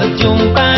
的拥抱。